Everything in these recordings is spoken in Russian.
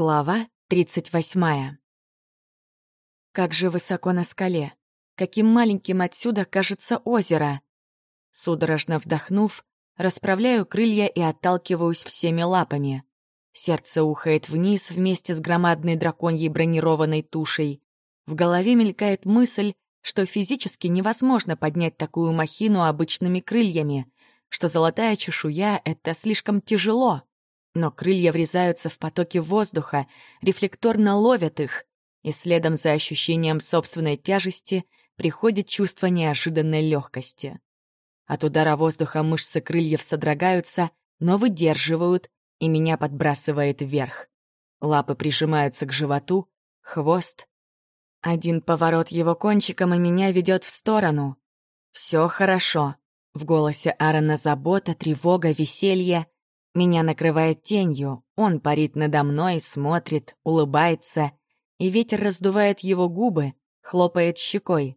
Глава 38. Как же высоко на скале. Каким маленьким отсюда кажется озеро. Судорожно вдохнув, расправляю крылья и отталкиваюсь всеми лапами. Сердце ухает вниз вместе с громадной драконьей бронированной тушей. В голове мелькает мысль, что физически невозможно поднять такую махину обычными крыльями, что золотая чешуя — это слишком тяжело. Но крылья врезаются в потоки воздуха, рефлекторно ловят их, и следом за ощущением собственной тяжести приходит чувство неожиданной легкости. От удара воздуха мышцы крыльев содрогаются, но выдерживают, и меня подбрасывает вверх. Лапы прижимаются к животу, хвост. Один поворот его кончиком, и меня ведет в сторону. Все хорошо. В голосе Аарона забота, тревога, веселье. Меня накрывает тенью, он парит надо мной, смотрит, улыбается, и ветер раздувает его губы, хлопает щекой.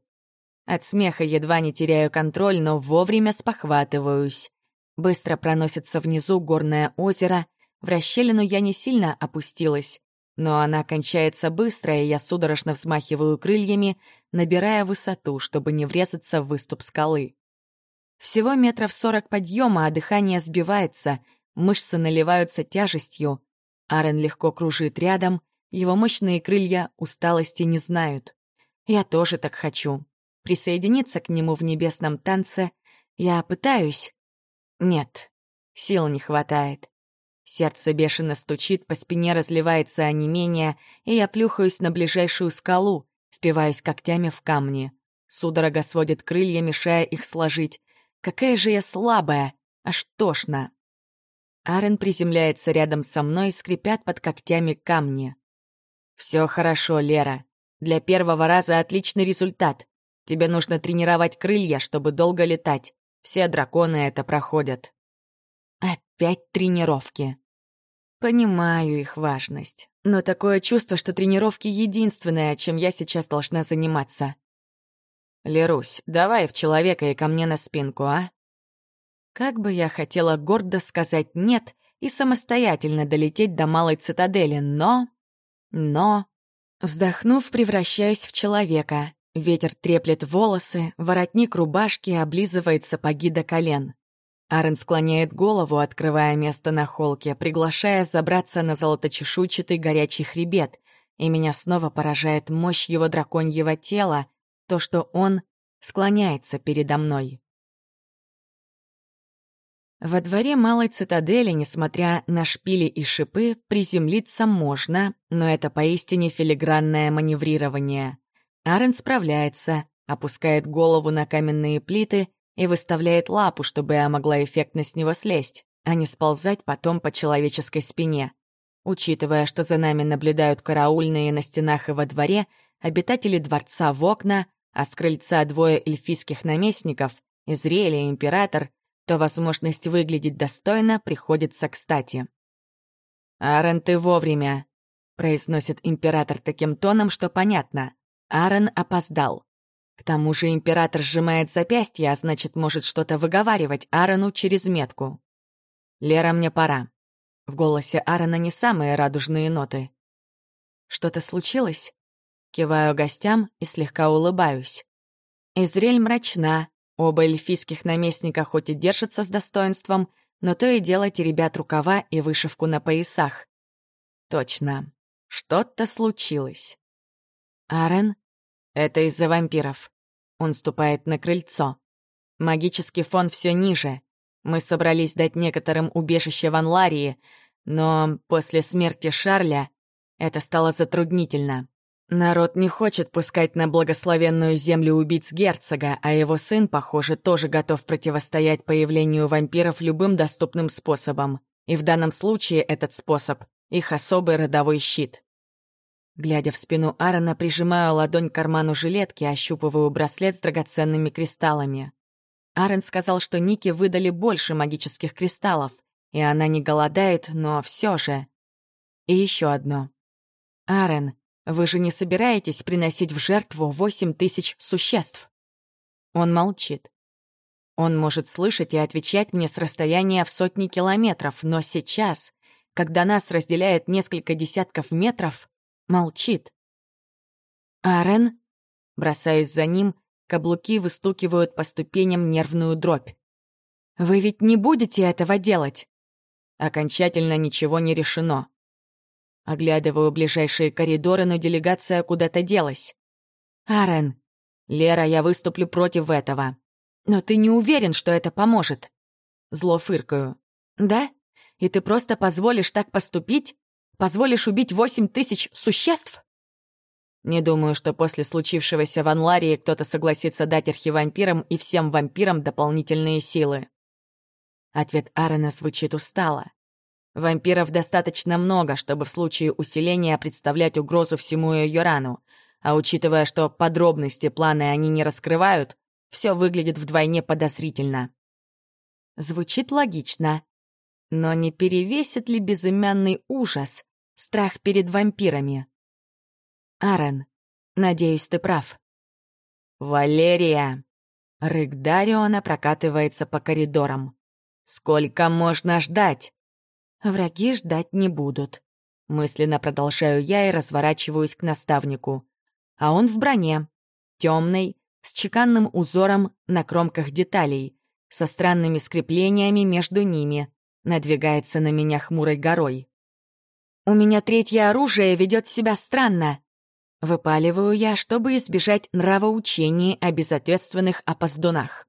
От смеха едва не теряю контроль, но вовремя спохватываюсь. Быстро проносится внизу горное озеро, в расщелину я не сильно опустилась, но она кончается быстро, и я судорожно взмахиваю крыльями, набирая высоту, чтобы не врезаться в выступ скалы. Всего метров сорок подъема, а дыхание сбивается — Мышцы наливаются тяжестью. Арен легко кружит рядом, его мощные крылья усталости не знают. Я тоже так хочу. Присоединиться к нему в небесном танце я пытаюсь. Нет, сил не хватает. Сердце бешено стучит, по спине разливается онемение, и я плюхаюсь на ближайшую скалу, впиваюсь когтями в камни. Судорога сводит крылья, мешая их сложить. Какая же я слабая, аж тошно. Арен приземляется рядом со мной, скрипят под когтями камни. Все хорошо, Лера. Для первого раза отличный результат. Тебе нужно тренировать крылья, чтобы долго летать. Все драконы это проходят». Опять тренировки. Понимаю их важность, но такое чувство, что тренировки — единственное, чем я сейчас должна заниматься. «Лерусь, давай в человека и ко мне на спинку, а?» Как бы я хотела гордо сказать «нет» и самостоятельно долететь до малой цитадели, но... Но... Вздохнув, превращаюсь в человека. Ветер треплет волосы, воротник рубашки облизывает сапоги до колен. Арен склоняет голову, открывая место на холке, приглашая забраться на золоточешуйчатый горячий хребет, и меня снова поражает мощь его драконьего тела, то, что он склоняется передо мной. Во дворе малой цитадели, несмотря на шпили и шипы, приземлиться можно, но это поистине филигранное маневрирование. Арен справляется, опускает голову на каменные плиты и выставляет лапу, чтобы я могла эффектно с него слезть, а не сползать потом по человеческой спине. Учитывая, что за нами наблюдают караульные на стенах и во дворе, обитатели дворца в окна, а с крыльца двое эльфийских наместников, Израиль и Император — то возможность выглядеть достойно приходится кстати. «Аарон, ты вовремя», — произносит император таким тоном, что понятно. Аарон опоздал. К тому же император сжимает запястье, а значит, может что-то выговаривать Аарону через метку. «Лера, мне пора». В голосе Аарона не самые радужные ноты. «Что-то случилось?» Киваю гостям и слегка улыбаюсь. Изрель мрачна, Оба эльфийских наместника хоть и держатся с достоинством, но то и дело теребят рукава и вышивку на поясах. Точно. Что-то случилось. Арен? Это из-за вампиров. Он ступает на крыльцо. Магический фон все ниже. Мы собрались дать некоторым убежище в Анларии, но после смерти Шарля это стало затруднительно. Народ не хочет пускать на благословенную землю убийц герцога, а его сын, похоже, тоже готов противостоять появлению вампиров любым доступным способом. И в данном случае этот способ — их особый родовой щит. Глядя в спину Аарона, прижимаю ладонь к карману жилетки, ощупываю браслет с драгоценными кристаллами. Аарон сказал, что Нике выдали больше магических кристаллов, и она не голодает, но все же. И еще одно. Аарон, вы же не собираетесь приносить в жертву восемь тысяч существ?» Он молчит. Он может слышать и отвечать мне с расстояния в сотни километров, но сейчас когда нас разделяет несколько десятков метров, молчит. «Арен?» Бросаюсь за ним, каблуки выстукивают по ступеням нервную дробь. «Вы ведь не будете этого делать?» Окончательно ничего не решено. Оглядываю ближайшие коридоры, но делегация куда-то делась. «Арен, Лера, я выступлю против этого. Но ты не уверен, что это поможет?» Зло фыркаю. «Да? И ты просто позволишь так поступить? Позволишь убить восемь тысяч существ?» Не думаю, что после случившегося в Анларии кто-то согласится дать архивампирам и всем вампирам дополнительные силы. Ответ Аарона звучит устало. Вампиров достаточно много, чтобы в случае усиления представлять угрозу всему Йорану, а учитывая, что подробности плана они не раскрывают, все выглядит вдвойне подозрительно. Звучит логично. Но не перевесит ли безымянный ужас, страх перед вампирами? Арен, надеюсь, ты прав. «Валерия!» Рык Дариона прокатывается по коридорам. «Сколько можно ждать?» «Враги ждать не будут». Мысленно продолжаю я и разворачиваюсь к наставнику. А он в броне, темный, с чеканным узором на кромках деталей, со странными скреплениями между ними, надвигается на меня хмурой горой. «У меня третье оружие ведет себя странно», Выпаливаю я, чтобы избежать нравоучений о безответственных опоздунах.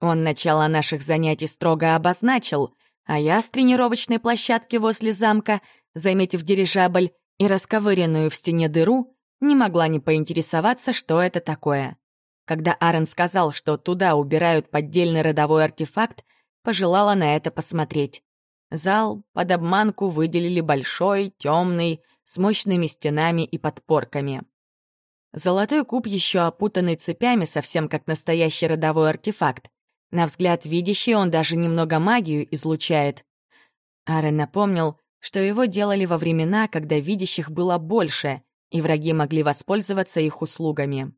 Он начало наших занятий строго обозначил, а я с тренировочной площадки возле замка, заметив дирижабль и расковыренную в стене дыру, не могла не поинтересоваться, что это такое. Когда Аарон сказал, что туда убирают поддельный родовой артефакт, пожелала на это посмотреть. Зал под обманку выделили большой, темный, с мощными стенами и подпорками. Золотой куб еще опутанный цепями, совсем как настоящий родовой артефакт. На взгляд видящий он даже немного магию излучает. Арен напомнил, что его делали во времена, когда видящих было больше, и враги могли воспользоваться их услугами.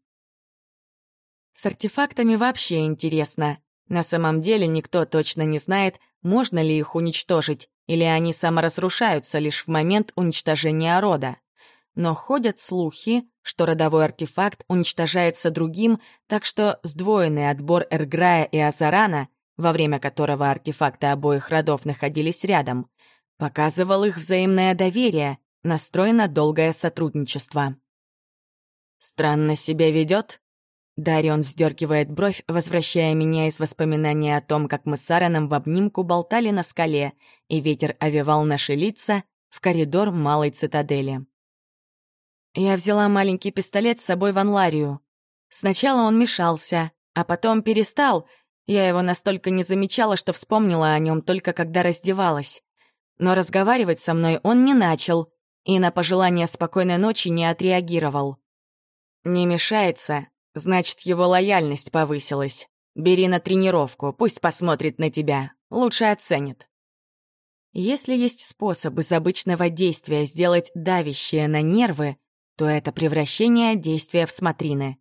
С артефактами вообще интересно. На самом деле никто точно не знает, можно ли их уничтожить, или они саморазрушаются лишь в момент уничтожения рода. Но ходят слухи, что родовой артефакт уничтожается другим, так что сдвоенный отбор Эрграя и Азарана, во время которого артефакты обоих родов находились рядом, показывал их взаимное доверие, настроено долгое сотрудничество. «Странно себя ведет?» Дарион вздергивает бровь, возвращая меня из воспоминаний о том, как мы с Араном в обнимку болтали на скале, и ветер овевал наши лица в коридор малой цитадели. Я взяла маленький пистолет с собой в анларию. Сначала он мешался, а потом перестал. Я его настолько не замечала, что вспомнила о нем только когда раздевалась. Но разговаривать со мной он не начал и на пожелание спокойной ночи не отреагировал. «Не мешается, значит, его лояльность повысилась. Бери на тренировку, пусть посмотрит на тебя, лучше оценит». Если есть способ из обычного действия сделать давящее на нервы, то это превращение действия в смотрины.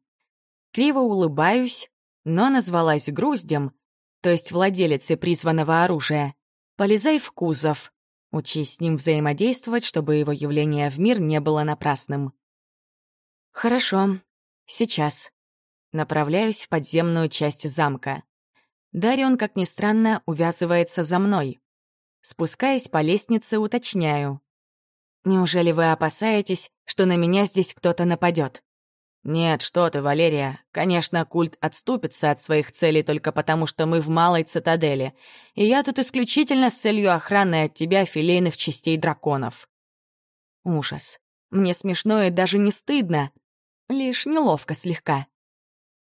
Криво улыбаюсь, но назвалась груздем, то есть владелицей призванного оружия. Полезай в кузов. Учись с ним взаимодействовать, чтобы его явление в мир не было напрасным. Хорошо, сейчас. Направляюсь в подземную часть замка. Дарион, как ни странно, увязывается за мной. Спускаясь по лестнице, уточняю. Неужели вы опасаетесь, что на меня здесь кто-то нападет? Нет, что ты, Валерия. Конечно, культ отступится от своих целей только потому, что мы в малой цитадели. И я тут исключительно с целью охраны от тебя филейных частей драконов. Ужас. Мне смешно и даже не стыдно. Лишь неловко слегка.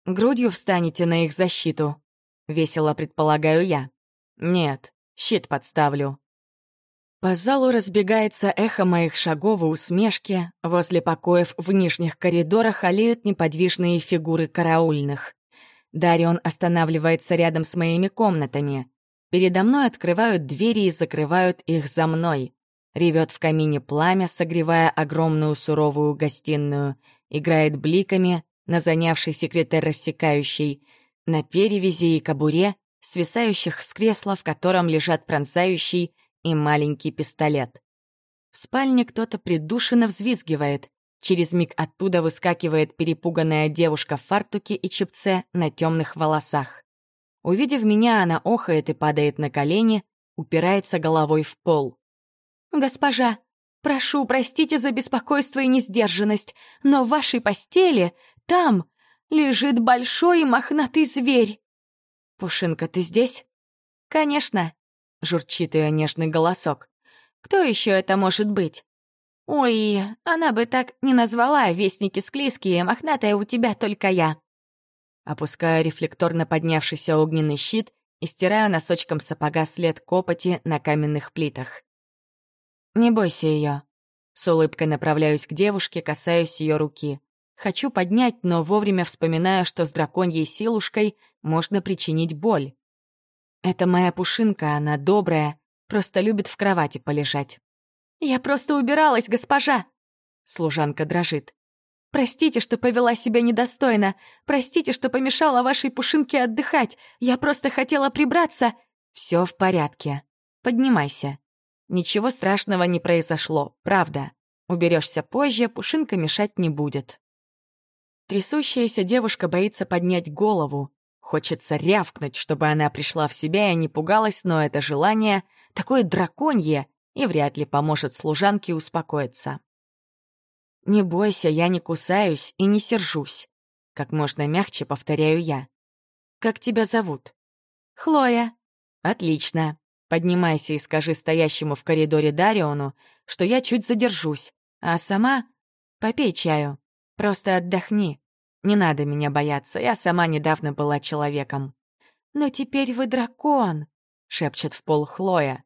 Грудью встанете на их защиту. Весело предполагаю я. Нет, щит подставлю. По залу разбегается эхо моих шагов и усмешки. Возле покоев в нижних коридорах олеют неподвижные фигуры караульных. Дарион останавливается рядом с моими комнатами. Передо мной открывают двери и закрывают их за мной. Ревет в камине пламя, согревая огромную суровую гостиную. Играет бликами на занявший секретарь рассекающий. На перевязи и кобуре, свисающих с кресла, в котором лежат пронзающий и маленький пистолет. В спальне кто-то придушенно взвизгивает. Через миг оттуда выскакивает перепуганная девушка в фартуке и чепце на темных волосах. Увидев меня, она охает и падает на колени, упирается головой в пол. «Госпожа, прошу, простите за беспокойство и несдержанность, но в вашей постели, там, лежит большой и мохнатый зверь». «Пушинка, ты здесь?» «Конечно», — журчит ее нежный голосок. «Кто еще это может быть?» «Ой, она бы так не назвала, вестники склизкие, мохнатая у тебя только я». Опускаю рефлекторно поднявшийся огненный щит и стираю носочком сапога след копоти на каменных плитах. «Не бойся ее. С улыбкой направляюсь к девушке, касаюсь ее руки. Хочу поднять, но вовремя вспоминаю, что с драконьей силушкой можно причинить боль. Это моя пушинка, она добрая, просто любит в кровати полежать. «Я просто убиралась, госпожа!» Служанка дрожит. «Простите, что повела себя недостойно. Простите, что помешала вашей пушинке отдыхать. Я просто хотела прибраться». Все в порядке. Поднимайся. Ничего страшного не произошло, правда. Уберешься позже, пушинка мешать не будет. Трясущаяся девушка боится поднять голову. Хочется рявкнуть, чтобы она пришла в себя и не пугалась, но это желание такое драконье и вряд ли поможет служанке успокоиться. «Не бойся, я не кусаюсь и не сержусь», — как можно мягче повторяю я. «Как тебя зовут?» «Хлоя». «Отлично. Поднимайся и скажи стоящему в коридоре Дариону, что я чуть задержусь, а сама попей чаю. Просто отдохни. Не надо меня бояться, я сама недавно была человеком. Но теперь вы дракон, шепчет в пол Хлоя.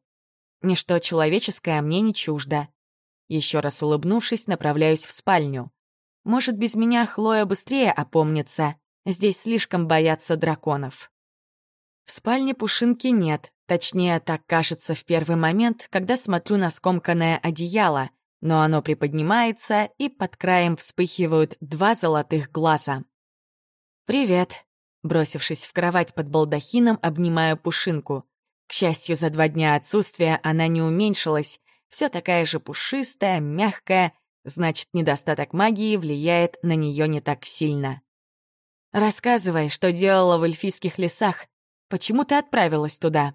Ничто человеческое мне не чуждо. Еще раз улыбнувшись, направляюсь в спальню. Может, без меня Хлоя быстрее опомнится. Здесь слишком боятся драконов. В спальне Пушинки нет, точнее, так кажется в первый момент, когда смотрю на скомканное одеяло, но оно приподнимается, и под краем вспыхивают два золотых глаза. «Привет», — бросившись в кровать под балдахином, обнимаю Пушинку. К счастью, за два дня отсутствия она не уменьшилась, все такая же пушистая, мягкая, значит, недостаток магии влияет на нее не так сильно. «Рассказывай, что делала в эльфийских лесах. Почему ты отправилась туда?»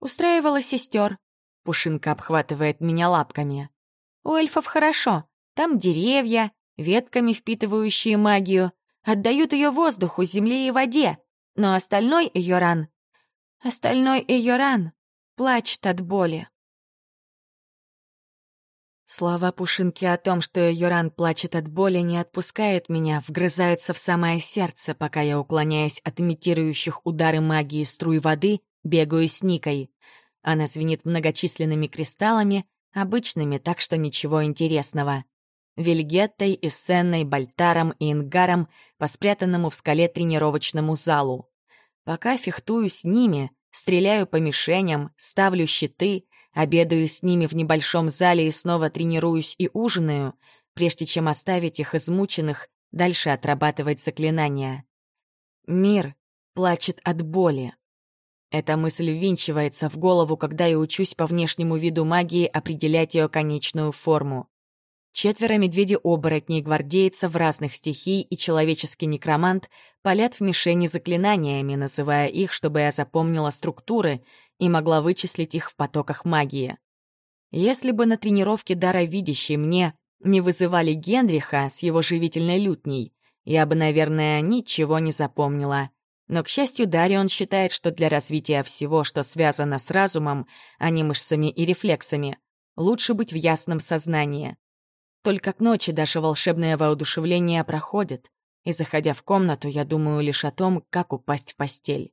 «Устраивала сестер. Пушинка обхватывает меня лапками. У эльфов хорошо. Там деревья, ветками впитывающие магию, отдают ее воздуху, земле и воде. Но остальной ее ран... Остальной ее ран плачет от боли. Слова Пушинки о том, что Йоран плачет от боли, не отпускают меня, вгрызаются в самое сердце, пока я, уклоняясь от имитирующих удары магии струй воды, бегаю с Никой. Она звенит многочисленными кристаллами, Обычными, так что ничего интересного. Вильгеттой, Иссенной, Бальтаром и Ингаром по спрятанному в скале тренировочному залу. Пока фехтую с ними, стреляю по мишеням, ставлю щиты, обедаю с ними в небольшом зале и снова тренируюсь и ужинаю, прежде чем оставить их измученных, дальше отрабатывать заклинания. Мир плачет от боли. Эта мысль ввинчивается в голову, когда я учусь по внешнему виду магии определять ее конечную форму. Четверо медведей-оборотней, гвардейцев разных стихий и человеческий некромант палят в мишени заклинаниями, называя их, чтобы я запомнила структуры и могла вычислить их в потоках магии. Если бы на тренировке дара видящей мне не вызывали Генриха с его живительной лютней, я бы, наверное, ничего не запомнила. Но, к счастью, Дарион считает, что для развития всего, что связано с разумом, а не мышцами и рефлексами, лучше быть в ясном сознании. Только к ночи даже волшебное воодушевление проходит, и, заходя в комнату, я думаю лишь о том, как упасть в постель.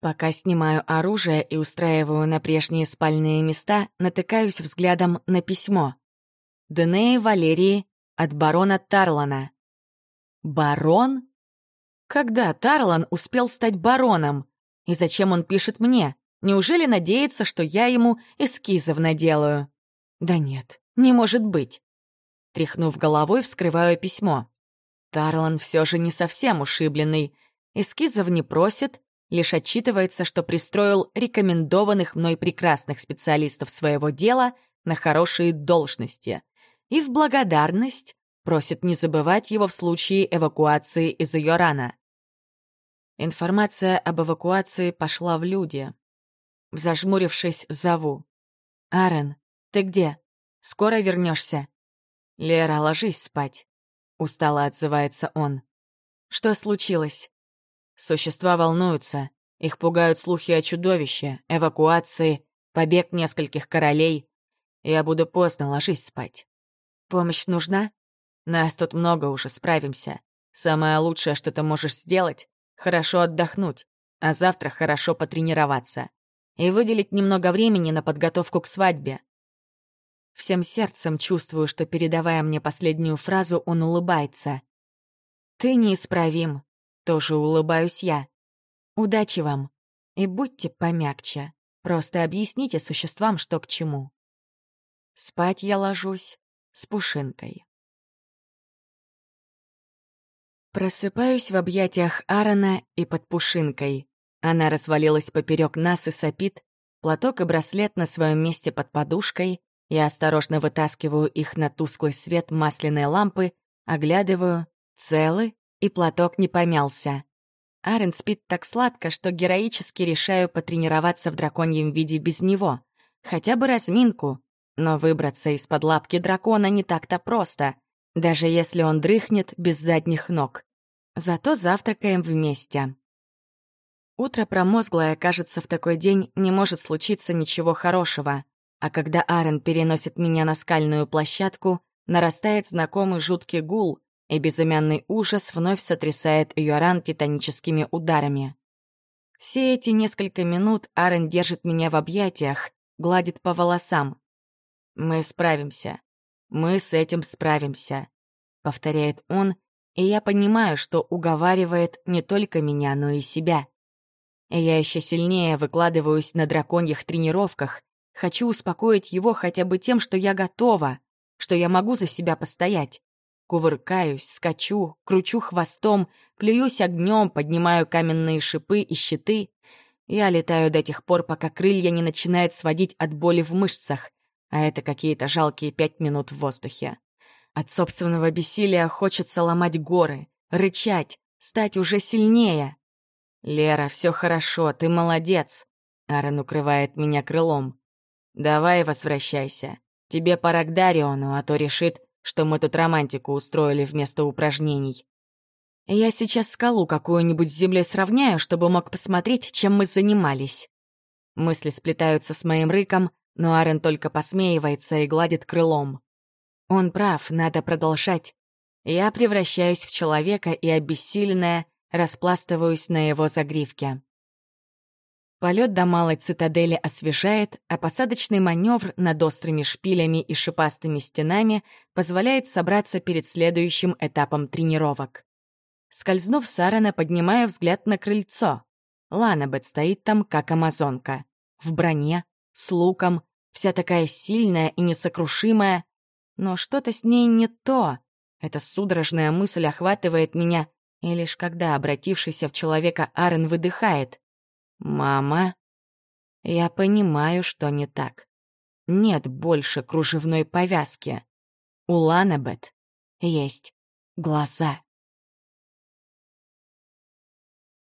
Пока снимаю оружие и устраиваю на прежние спальные места, натыкаюсь взглядом на письмо. Денеи Валерии от барона Тарлана. Барон? Когда Тарлан успел стать бароном? И зачем он пишет мне? Неужели надеется, что я ему эскизов наделаю? Да нет, не может быть. Тряхнув головой, вскрываю письмо. Тарлан все же не совсем ушибленный. Эскизов не просит, лишь отчитывается, что пристроил рекомендованных мной прекрасных специалистов своего дела на хорошие должности. И в благодарность просит не забывать его в случае эвакуации из Йорана. Информация об эвакуации пошла в люди. Зажмурившись, зову. «Аарон, ты где? Скоро вернешься? «Лера, ложись спать», — устало отзывается он. «Что случилось?» Существа волнуются. Их пугают слухи о чудовище, эвакуации, побег нескольких королей. Я буду поздно, ложись спать. Помощь нужна? Нас тут много уже, справимся. Самое лучшее, что ты можешь сделать — хорошо отдохнуть, а завтра хорошо потренироваться. И выделить немного времени на подготовку к свадьбе. Всем сердцем чувствую, что, передавая мне последнюю фразу, он улыбается. «Ты неисправим», — тоже улыбаюсь я. «Удачи вам. И будьте помягче. Просто объясните существам, что к чему». Спать я ложусь с пушинкой. Просыпаюсь в объятиях Аарона и под пушинкой. Она развалилась поперек нас и сопит, платок и браслет на своем месте под подушкой, я осторожно вытаскиваю их на тусклый свет масляной лампы, оглядываю, целы, и платок не помялся. Арен спит так сладко, что героически решаю потренироваться в драконьем виде без него. Хотя бы разминку. Но выбраться из-под лапки дракона не так-то просто, даже если он дрыхнет без задних ног. Зато завтракаем вместе. Утро промозглое, кажется, в такой день не может случиться ничего хорошего. А когда Аарон переносит меня на скальную площадку, нарастает знакомый жуткий гул, и безымянный ужас вновь сотрясает Юаран титаническими ударами. Все эти несколько минут Аарон держит меня в объятиях, гладит по волосам. «Мы справимся. Мы с этим справимся», — повторяет он, и я понимаю, что уговаривает не только меня, но и себя. И я еще сильнее выкладываюсь на драконьих тренировках, Хочу успокоить его хотя бы тем, что я готова, что я могу за себя постоять. Кувыркаюсь, скачу, кручу хвостом, плююсь огнем, поднимаю каменные шипы и щиты. Я летаю до тех пор, пока крылья не начинают сводить от боли в мышцах, а это какие-то жалкие пять минут в воздухе. От собственного бессилия хочется ломать горы, рычать, стать уже сильнее. «Лера, все хорошо, ты молодец!» Аарон укрывает меня крылом. «Давай возвращайся. Тебе пора к Дариону, а то решит, что мы тут романтику устроили вместо упражнений. Я сейчас скалу какую-нибудь с землей сравняю, чтобы мог посмотреть, чем мы занимались». Мысли сплетаются с моим рыком, но Арен только посмеивается и гладит крылом. Он прав, надо продолжать. Я превращаюсь в человека и, обессиленная, распластываюсь на его загривке. Полет до малой цитадели освежает, а посадочный маневр над острыми шпилями и шипастыми стенами позволяет собраться перед следующим этапом тренировок. Скользнув с Аарона, поднимаю взгляд на крыльцо. Ланабет стоит там, как амазонка. В броне, с луком, вся такая сильная и несокрушимая. Но что-то с ней не то. Эта судорожная мысль охватывает меня, и лишь когда обратившийся в человека Аарон выдыхает. «Мама?» Я понимаю, что не так. Нет больше кружевной повязки. У Ланабет есть глаза.